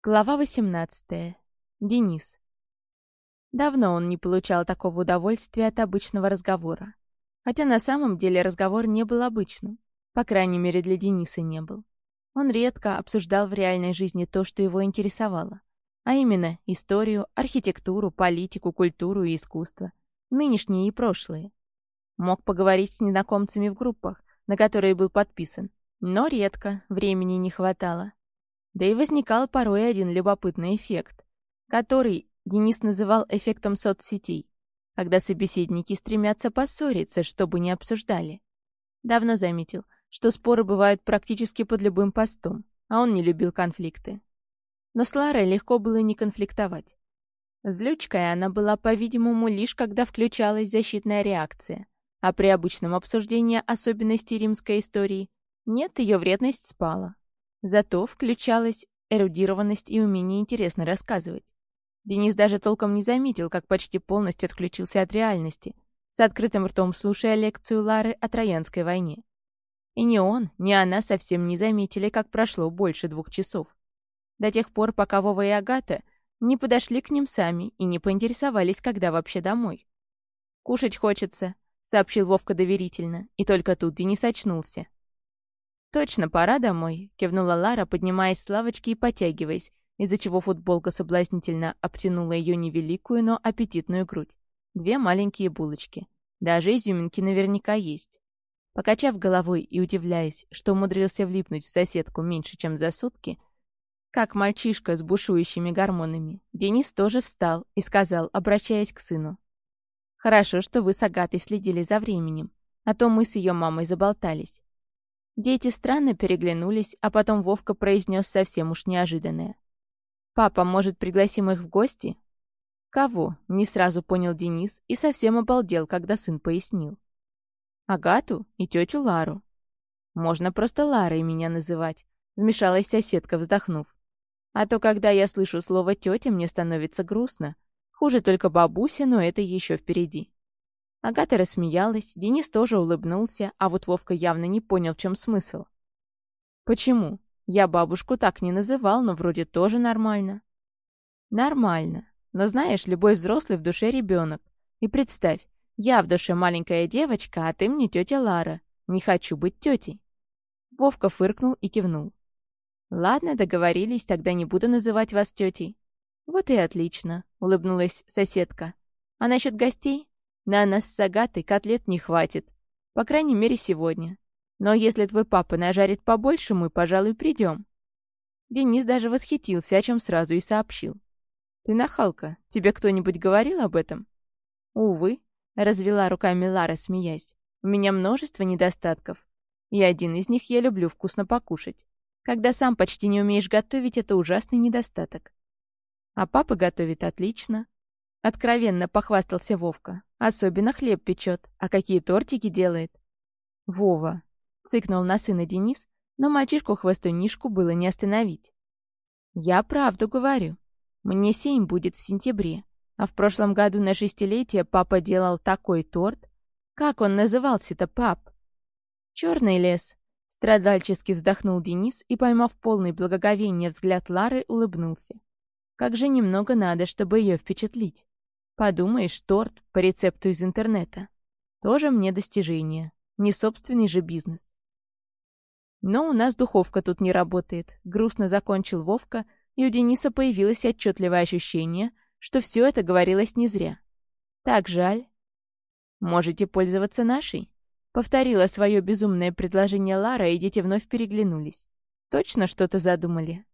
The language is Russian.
Глава 18. Денис. Давно он не получал такого удовольствия от обычного разговора. Хотя на самом деле разговор не был обычным. По крайней мере, для Дениса не был. Он редко обсуждал в реальной жизни то, что его интересовало. А именно историю, архитектуру, политику, культуру и искусство. Нынешние и прошлые. Мог поговорить с незнакомцами в группах, на которые был подписан. Но редко, времени не хватало. Да и возникал порой один любопытный эффект, который Денис называл эффектом соцсетей, когда собеседники стремятся поссориться, чтобы не обсуждали. Давно заметил, что споры бывают практически под любым постом, а он не любил конфликты. Но с Ларой легко было не конфликтовать. Злючкой она была, по-видимому, лишь когда включалась защитная реакция, а при обычном обсуждении особенностей римской истории нет, ее вредность спала. Зато включалась эрудированность и умение интересно рассказывать. Денис даже толком не заметил, как почти полностью отключился от реальности, с открытым ртом слушая лекцию Лары о Троянской войне. И ни он, ни она совсем не заметили, как прошло больше двух часов. До тех пор, пока Вова и Агата не подошли к ним сами и не поинтересовались, когда вообще домой. «Кушать хочется», — сообщил Вовка доверительно, и только тут Денис очнулся. «Точно, пора домой», — кивнула Лара, поднимаясь с лавочки и потягиваясь, из-за чего футболка соблазнительно обтянула ее невеликую, но аппетитную грудь. Две маленькие булочки. Даже изюминки наверняка есть. Покачав головой и удивляясь, что умудрился влипнуть в соседку меньше, чем за сутки, как мальчишка с бушующими гормонами, Денис тоже встал и сказал, обращаясь к сыну. «Хорошо, что вы с Агатой следили за временем, а то мы с ее мамой заболтались. Дети странно переглянулись, а потом Вовка произнес совсем уж неожиданное. «Папа, может, пригласим их в гости?» «Кого?» — не сразу понял Денис и совсем обалдел, когда сын пояснил. «Агату и тетю Лару». «Можно просто Ларой меня называть», — вмешалась соседка, вздохнув. «А то, когда я слышу слово «тетя», мне становится грустно. Хуже только бабуся, но это еще впереди». Агата рассмеялась, Денис тоже улыбнулся, а вот Вовка явно не понял, в чем смысл. «Почему? Я бабушку так не называл, но вроде тоже нормально». «Нормально. Но знаешь, любой взрослый в душе ребенок. И представь, я в душе маленькая девочка, а ты мне тетя Лара. Не хочу быть тетей». Вовка фыркнул и кивнул. «Ладно, договорились, тогда не буду называть вас тетей». «Вот и отлично», — улыбнулась соседка. «А насчет гостей? На нас с Агатой котлет не хватит. По крайней мере, сегодня. Но если твой папа нажарит побольше, мы, пожалуй, придем. Денис даже восхитился, о чем сразу и сообщил. «Ты нахалка. Тебе кто-нибудь говорил об этом?» «Увы», — развела руками Лара, смеясь. «У меня множество недостатков. И один из них я люблю вкусно покушать. Когда сам почти не умеешь готовить, это ужасный недостаток. А папа готовит отлично. Откровенно похвастался Вовка. Особенно хлеб печет, а какие тортики делает. Вова. Цыкнул на сына Денис, но мальчишку-хвостунишку было не остановить. Я правду говорю. Мне семь будет в сентябре. А в прошлом году на шестилетие папа делал такой торт. Как он назывался-то, пап? Черный лес. Страдальчески вздохнул Денис и, поймав полный благоговения взгляд Лары, улыбнулся. Как же немного надо, чтобы ее впечатлить. Подумаешь, торт по рецепту из интернета. Тоже мне достижение. Не собственный же бизнес. Но у нас духовка тут не работает. Грустно закончил Вовка, и у Дениса появилось отчетливое ощущение, что все это говорилось не зря. Так жаль. Можете пользоваться нашей? Повторила свое безумное предложение Лара, и дети вновь переглянулись. Точно что-то задумали?